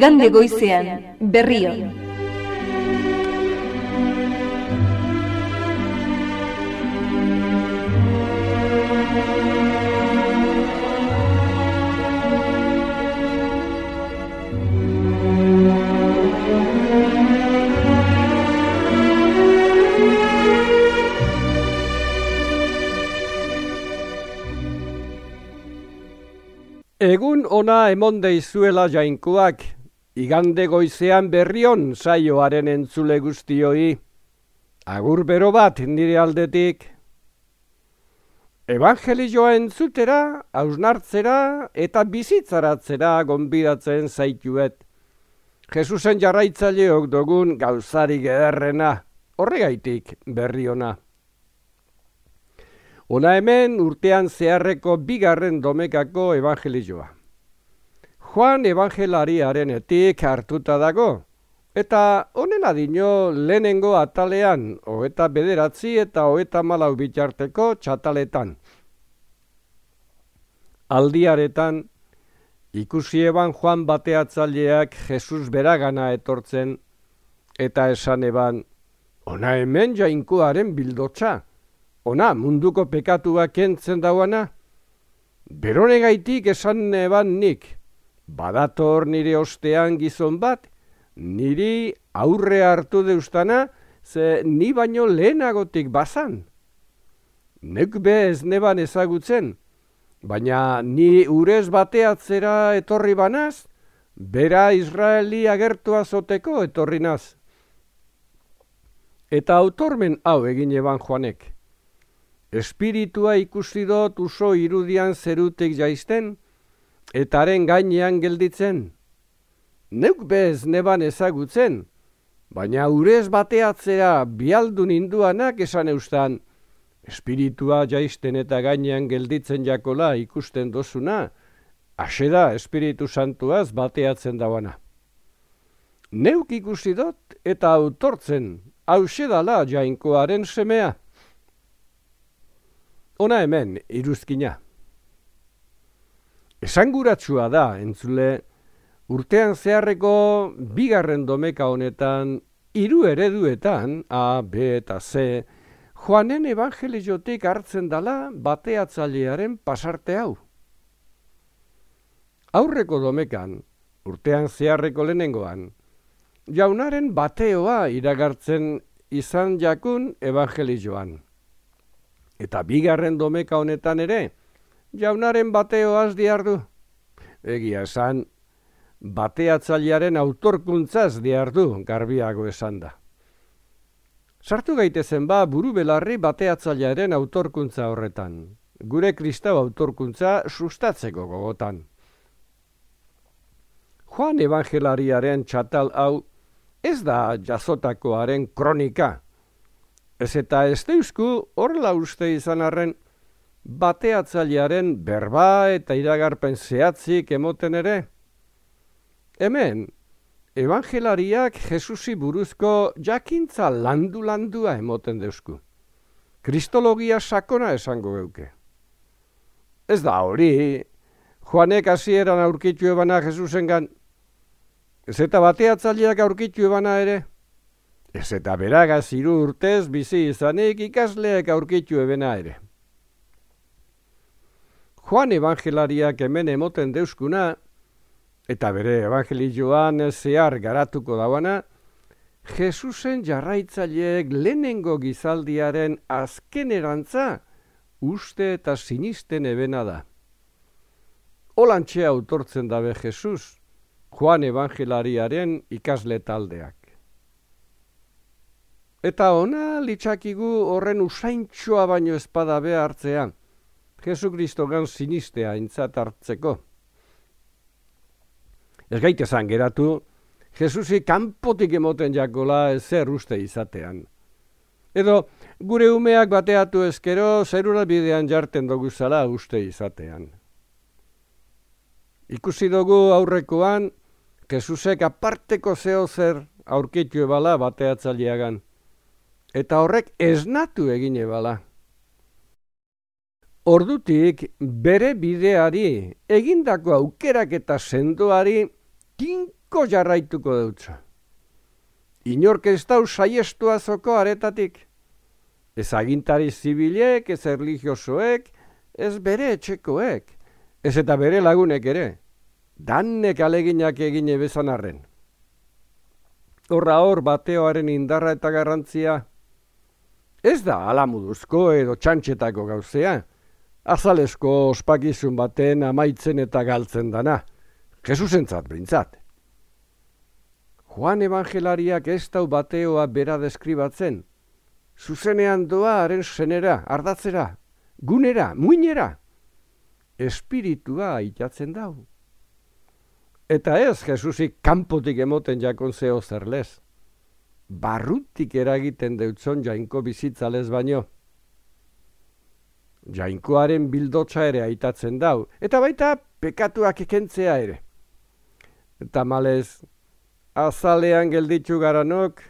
Igande goizean berrion. Egun ona emon deizuela jainkoak, igande goizean berrion saioaren entzule guztioi. Agur bero bat nire aldetik. Evangelioa entzutera, hausnartzera eta bizitzaratzera gonbidatzen zaituet. Jesusen jarraitzaileok dugun gauzari gederrena, horregaitik berriona. Ona hemen urtean zeharreko bigarren domekako evangelioa. Juan evangelariaren etik hartuta dago, eta honen adino lehenengo atalean, hoeta bederatzi eta hoeta malau bitarteko txataletan. Aldiaretan, ikusi eban Juan bateatzaileak Jesus beragana etortzen, eta esan eban, ona hemen jainkoaren bildotza ona munduko pekatua kentzen dauana? Berone gaitik esan neban nik, badator nire ostean gizon bat, niri aurre hartu deustana, ze ni baino lehenagotik bazan. Nek be ez neban ezagutzen, baina ni urez bateatzera etorri banaz, bera Israeli agertua zoteko etorri naz. Eta autormen hau egin eban joanek. Espiritua ikusi dut uso irudian zerutek jaisten, eta haren gainean gelditzen. Neuk bez neban ezagutzen, baina urez bateatzea bialdu ninduanak esan eustan, espiritua jaisten eta gainean gelditzen jakola ikusten dozuna, ase da espiritu santuaz bateatzen dauana. Neuk ikusi dut eta autortzen, hause dala jainkoaren semea. Ona hemen, iruzkina. Esanguratsua da, entzule, urtean zeharreko bigarren domeka honetan, hiru ereduetan, A, B eta C, Joanen evangeliotik hartzen dala bateatzailearen pasarte hau. Aurreko domekan, urtean zeharreko lehenengoan, jaunaren bateoa iragartzen izan jakun evangelioan. Eta bigarren domeka honetan ere, jaunaren bateo azdi ardu. Egia esan, bateatzailearen autorkuntzaz diardu garbiago esan da. Sartu gaitezen ba buru belarri bateatzailearen autorkuntza horretan. Gure kristau autorkuntza sustatzeko gogotan. Juan Evangelariaren txatal hau ez da jazotakoaren kronika, Ez eta ez deusku horrela uste izan arren, bateatzailearen berba eta iragarpen zehatzik emoten ere. Hemen, evangelariak Jesusi buruzko jakintza landu-landua emoten deusku. Kristologia sakona esango geuke. Ez da hori, Joanek hasieran aurkitu ebana Jesusengan, ez eta bateatzaileak aurkitu ebana ere, Ez eta beragaz hiru urtez bizi izanik ikasleek aurkitu ebena ere. Juan evangelariak hemen emoten deuskuna, eta bere evangelioan zehar garatuko dauana, Jesusen jarraitzaileek lehenengo gizaldiaren azkenerantza uste eta sinisten ebena da. Olantxe autortzen dabe Jesus, Juan evangelariaren ikasle taldeak. Eta ona litzakigu horren usaintxoa baino espada hartzea, Jesu Kristo gan sinistea intzat hartzeko. Ez gaite geratu, Jesusi kanpotik emoten jakola ezer uste izatean. Edo gure umeak bateatu ezkero zerura bidean jarten dugu zala uste izatean. Ikusi dugu aurrekoan, Jesusek aparteko zeo zer aurkitu ebala bateatzaileagan eta horrek esnatu egin ebala. Ordutik bere bideari egindako aukerak eta sendoari asko jarraituko dutza. Inork ez dau saiestu azoko aretatik. Ez agintari zibilek, ez erligiosoek, ez bere etxekoek, ez eta bere lagunek ere. Dannek aleginak egine bezan arren. Horra hor bateoaren indarra eta garrantzia. Ez da alamuduzko edo txantxetako gauzea. Azalesko ospakizun baten amaitzen eta galtzen dana. Jesusentzat brintzat. Juan Evangelariak ez dau bateoa bera deskribatzen. Zuzenean doa haren senera, ardatzera, gunera, muinera. Espiritua itatzen dau. Eta ez, Jesusik kanpotik emoten jakon zeo zerlez. Barrutik eragiten deutzon jainko bizitzalez baino. Jainkoaren bildotza ere aitatzen dau, eta baita pekatuak ekentzea ere. Eta malez, azalean gelditzu garanok,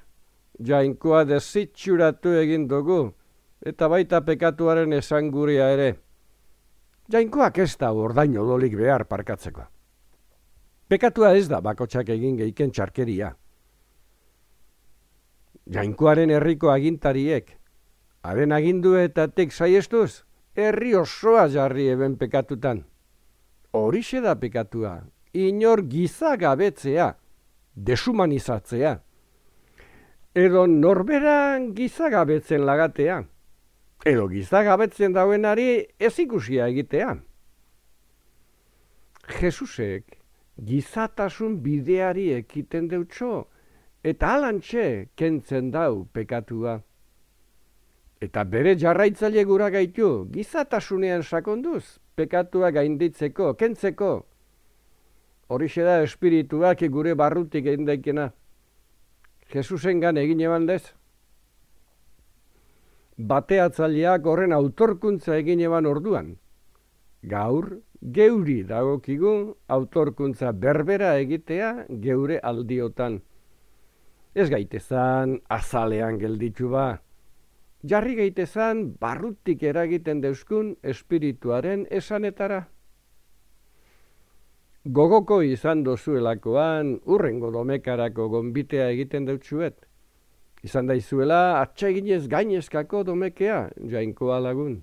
jainkoa desitxuratu egin dugu, eta baita pekatuaren esanguria ere. Jainkoak ez da ordaino dolik behar parkatzeko. Pekatua ez da bakotsak egin geiken txarkeria. Jainkoaren herriko agintariek, haren agindu eta tek saiestuz, herri osoa jarri eben pekatutan. Horixe da pekatua, inor gizagabetzea, desumanizatzea. Edo norberan gizagabetzen lagatea. Edo gizagabetzen dauenari ez ikusia egitea. Jesusek gizatasun bideari ekiten deutxo, eta alantxe kentzen dau pekatua. Eta bere jarraitzaile gura gaitu, gizatasunean sakonduz, pekatua gainditzeko, kentzeko. Horixe da espirituak gure barrutik egin daikena. Jesusen gan egin eban dez. Bateatzaileak horren autorkuntza egin eban orduan. Gaur, geuri dagokigu autorkuntza berbera egitea geure aldiotan. Ez gaitezan azalean gelditu ba. Jarri gaitezan barrutik eragiten deuskun espirituaren esanetara. Gogoko izan dozuelakoan urrengo domekarako gonbitea egiten dutxuet. Izan daizuela atseginez gainezkako domekea jainkoa lagun.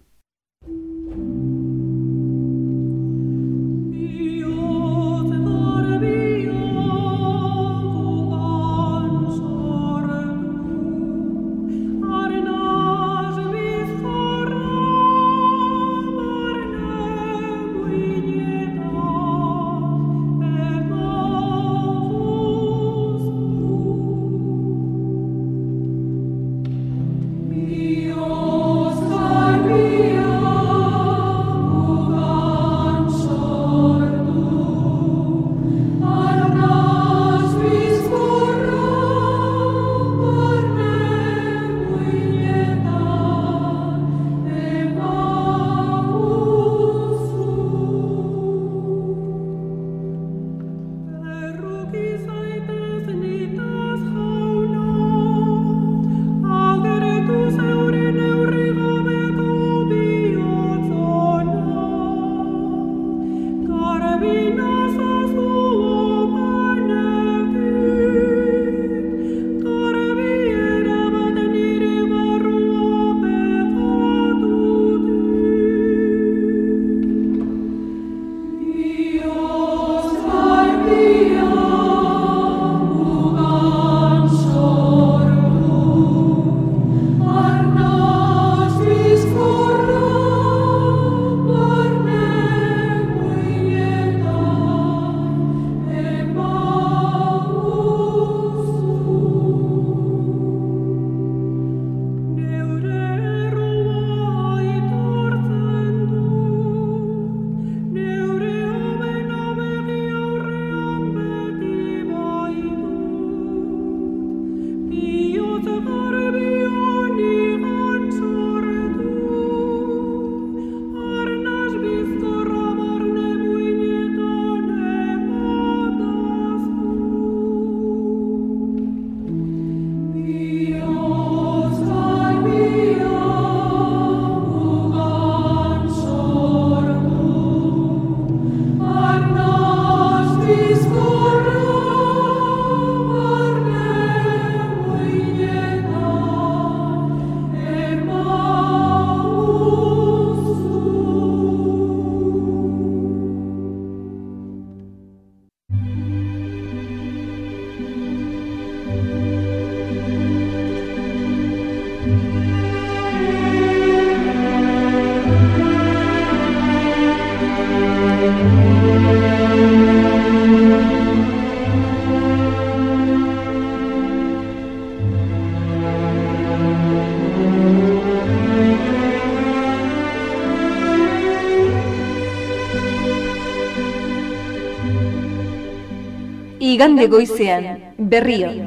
Igande goizean berriro.